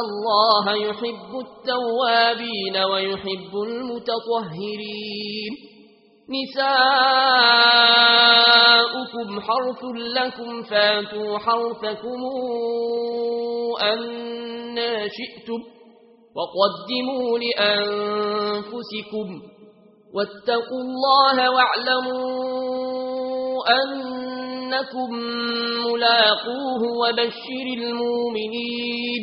الله يحب التوابين ويحب المتطهرين نساؤكم حرث لكم فاتوا حرثكم أنا شئتم وقدموا لأنفسكم واتقوا الله واعلموا أنكم ملاقوه وبشر المؤمنين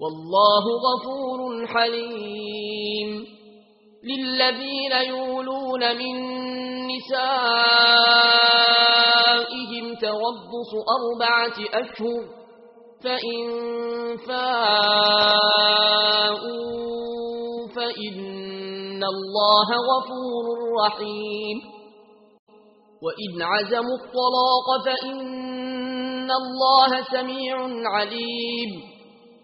والله غفور حليم. للذين يولون من نسائهم تربص أربعة أشهر فإن فاءوا فإن الله غفور رحيم. وإن عزموا الطلاق فإن الله سميع عليم.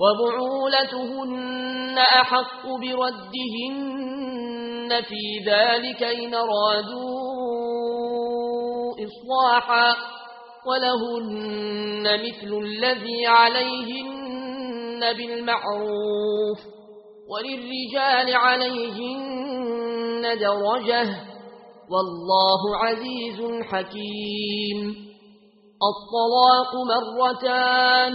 وبعولتهن أحق بردهن في ذلك إن رادوا إصلاحا ولهن مثل الذي عليهن بالمعروف وللرجال عليهن درجة والله عزيز حكيم الطلاق مرتان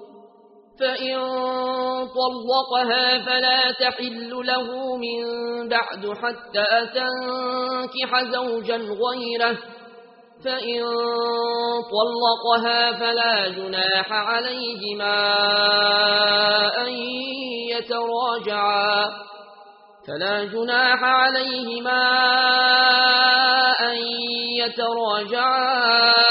فإن طلقها فلا تحل له من بعد حتى تنكح زوجا غيره. فإن طلقها فلا جناح عليهما أن يتراجعا. فلا جناح عليهما أن يتراجعا.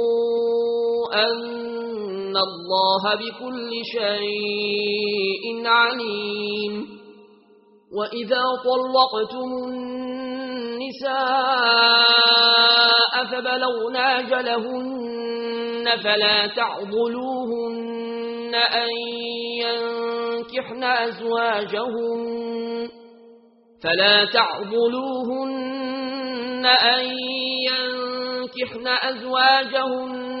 أن الله بكل شيء عليم. وإذا طلقتم النساء فبلغنا أجلهن فلا تعضلوهن أن ينكحن أزواجهن. فلا تعضلوهن أن ينكحن أزواجهن.